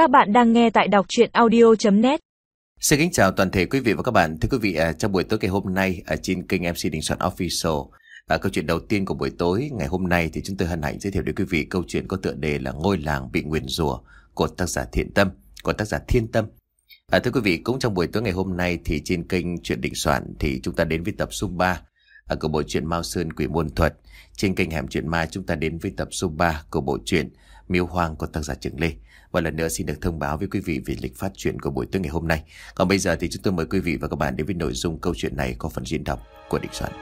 Các bạn đang nghe tại đọc chuyện audio.net Xin kính chào toàn thể quý vị và các bạn. Thưa quý vị, à, trong buổi tối ngày hôm nay ở trên kênh MC Đình Soạn Official, à, câu chuyện đầu tiên của buổi tối ngày hôm nay thì chúng tôi hân hạnh giới thiệu đến quý vị câu chuyện có tựa đề là Ngôi làng bị nguyền rủa của tác giả Thiện Tâm, của tác giả Thiên Tâm. À, thưa quý vị, cũng trong buổi tối ngày hôm nay thì trên kênh Chuyện Định Soạn thì chúng ta đến với tập số 3 à, của bộ truyện Mao Sơn Quỷ Môn Thuật. Trên kênh Hẻm Chuyện Ma chúng ta đến với tập số 3 của bộ truyện Miêu Hoang của tác giả Trường Lê. Và lần nữa xin được thông báo với quý vị về lịch phát truyện của buổi tối ngày hôm nay. Còn bây giờ thì chúng tôi mời quý vị và các bạn đến với nội dung câu chuyện này có phần diễn đọc của Định Soạn.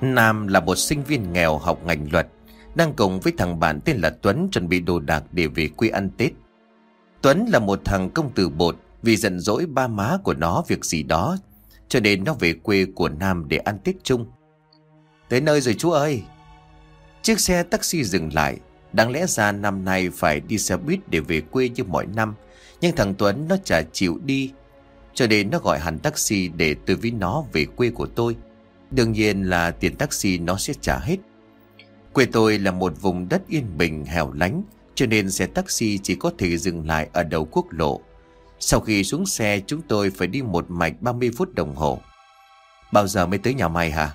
Nam là một sinh viên nghèo học ngành luật, đang cùng với thằng bạn tên là Tuấn chuẩn bị đồ đạc để về quê ăn Tết. Tuấn là một thằng công tử bột vì giận dỗi ba má của nó việc gì đó cho nên nó về quê của Nam để ăn Tết chung. Tới nơi rồi chú ơi. Chiếc xe taxi dừng lại. Đáng lẽ ra năm nay phải đi xe buýt để về quê như mọi năm. Nhưng thằng Tuấn nó chả chịu đi. Cho nên nó gọi hẳn taxi để tôi với nó về quê của tôi. Đương nhiên là tiền taxi nó sẽ trả hết. Quê tôi là một vùng đất yên bình, hẻo lánh, Cho nên xe taxi chỉ có thể dừng lại ở đầu quốc lộ sau khi xuống xe, chúng tôi phải đi một mạch 30 phút đồng hồ. Bao giờ mới tới nhà mày hả?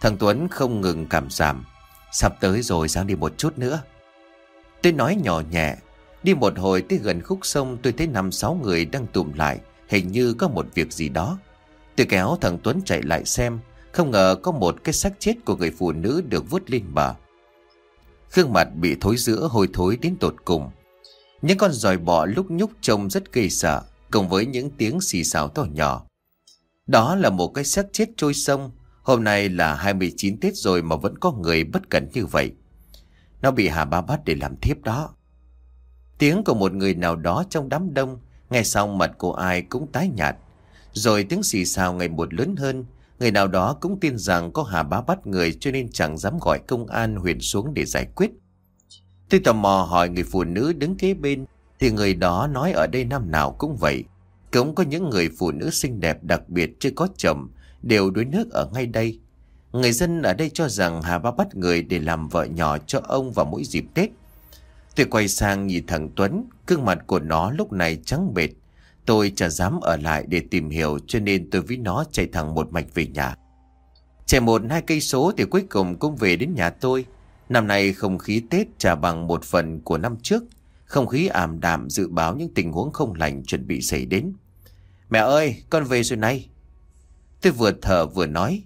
Thằng Tuấn không ngừng cảm giảm. Sắp tới rồi sang đi một chút nữa. Tôi nói nhỏ nhẹ. Đi một hồi tới gần khúc sông, tôi thấy năm sáu người đang tụm lại. Hình như có một việc gì đó. Tôi kéo thằng Tuấn chạy lại xem. Không ngờ có một cái xác chết của người phụ nữ được vứt lên bờ. Khương mặt bị thối giữa, hôi thối đến tột cùng. Những con giòi bọ lúc nhúc trông rất gây sợ, cùng với những tiếng xì xào to nhỏ. Đó là một cái xác chết trôi sông. Hôm nay là 29 Tết rồi mà vẫn có người bất cẩn như vậy. Nó bị Hà Ba bắt để làm thiếp đó. Tiếng của một người nào đó trong đám đông, nghe xong mặt của ai cũng tái nhạt. Rồi tiếng xì xào ngày một lớn hơn, người nào đó cũng tin rằng có Hà Bá bắt người cho nên chẳng dám gọi công an huyền xuống để giải quyết. Tôi tò mò hỏi người phụ nữ đứng kế bên, Thì người đó nói ở đây năm nào cũng vậy. Cũng có những người phụ nữ xinh đẹp đặc biệt chưa có chồng, Đều đuối nước ở ngay đây. Người dân ở đây cho rằng Hà Ba bắt người để làm vợ nhỏ cho ông vào mỗi dịp Tết. Tôi quay sang nhìn thằng Tuấn Cương mặt của nó lúc này trắng bệt Tôi chả dám ở lại để tìm hiểu, Cho nên tôi với nó chạy thẳng một mạch về nhà. Chạy một hai cây số thì cuối cùng cũng về đến nhà tôi. Năm nay không khí Tết trả bằng một phần của năm trước. Không khí ảm đạm dự báo những tình huống không lành chuẩn bị xảy đến. Mẹ ơi, con về rồi này. Tôi vừa thở vừa nói.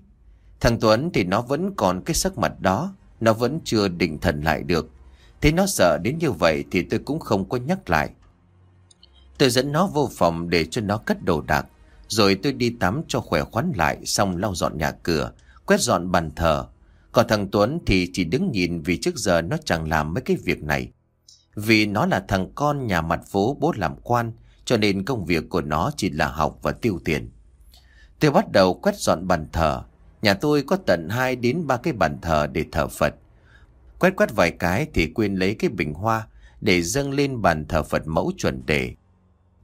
Thằng Tuấn thì nó vẫn còn cái sắc mặt đó. Nó vẫn chưa định thần lại được. Thế nó sợ đến như vậy thì tôi cũng không có nhắc lại. Tôi dẫn nó vô phòng để cho nó cất đồ đạc. Rồi tôi đi tắm cho khỏe khoắn lại xong lau dọn nhà cửa, quét dọn bàn thờ, còn thằng Tuấn thì chỉ đứng nhìn vì trước giờ nó chẳng làm mấy cái việc này. Vì nó là thằng con nhà mặt phố bố làm quan, cho nên công việc của nó chỉ là học và tiêu tiền. Tôi bắt đầu quét dọn bàn thờ. Nhà tôi có tận 2 đến 3 cái bàn thờ để thờ Phật. Quét quét vài cái thì quên lấy cái bình hoa để dâng lên bàn thờ Phật mẫu chuẩn đề.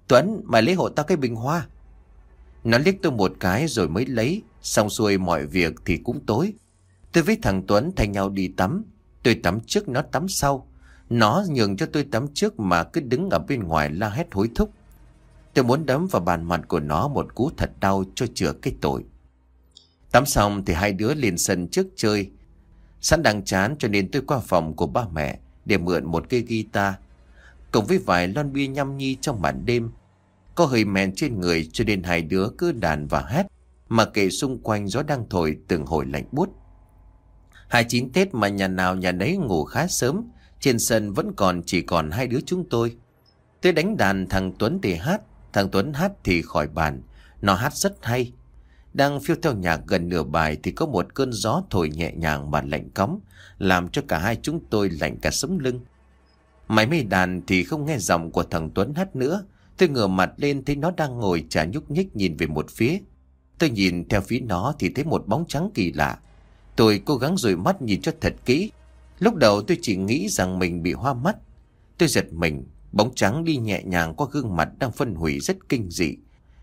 Tuấn, mày lấy hộ tao cái bình hoa. Nó liếc tôi một cái rồi mới lấy, xong xuôi mọi việc thì cũng tối. Tôi với thằng Tuấn thay nhau đi tắm. Tôi tắm trước, nó tắm sau. Nó nhường cho tôi tắm trước mà cứ đứng ở bên ngoài la hét hối thúc. Tôi muốn đấm vào bàn mặt của nó một cú thật đau cho chữa cái tội. Tắm xong thì hai đứa lên sân trước chơi. Sẵn đang chán cho nên tôi qua phòng của ba mẹ để mượn một cây guitar. Cùng với vài lon bia nhâm nhi trong màn đêm. Có hơi men trên người cho nên hai đứa cứ đàn và hát. Mà kệ xung quanh gió đang thổi từng hồi lạnh buốt. Hai chín Tết mà nhà nào nhà nấy ngủ khá sớm, trên sân vẫn còn chỉ còn hai đứa chúng tôi. Tôi đánh đàn thằng Tuấn thì hát, thằng Tuấn hát thì khỏi bàn, nó hát rất hay. Đang phiêu theo nhạc gần nửa bài thì có một cơn gió thổi nhẹ nhàng mà lạnh cóng, làm cho cả hai chúng tôi lạnh cả sống lưng. Máy mây đàn thì không nghe giọng của thằng Tuấn hát nữa, tôi ngửa mặt lên thấy nó đang ngồi chả nhúc nhích nhìn về một phía. Tôi nhìn theo phía nó thì thấy một bóng trắng kỳ lạ, Tôi cố gắng rồi mắt nhìn cho thật kỹ. Lúc đầu tôi chỉ nghĩ rằng mình bị hoa mắt. Tôi giật mình, bóng trắng đi nhẹ nhàng qua gương mặt đang phân hủy rất kinh dị.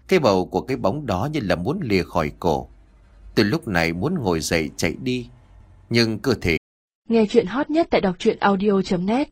Cái bầu của cái bóng đó như là muốn lìa khỏi cổ. Tôi lúc này muốn ngồi dậy chạy đi Nhưng cơ thể Nghe chuyện hot nhất tại đọc truyện audio.net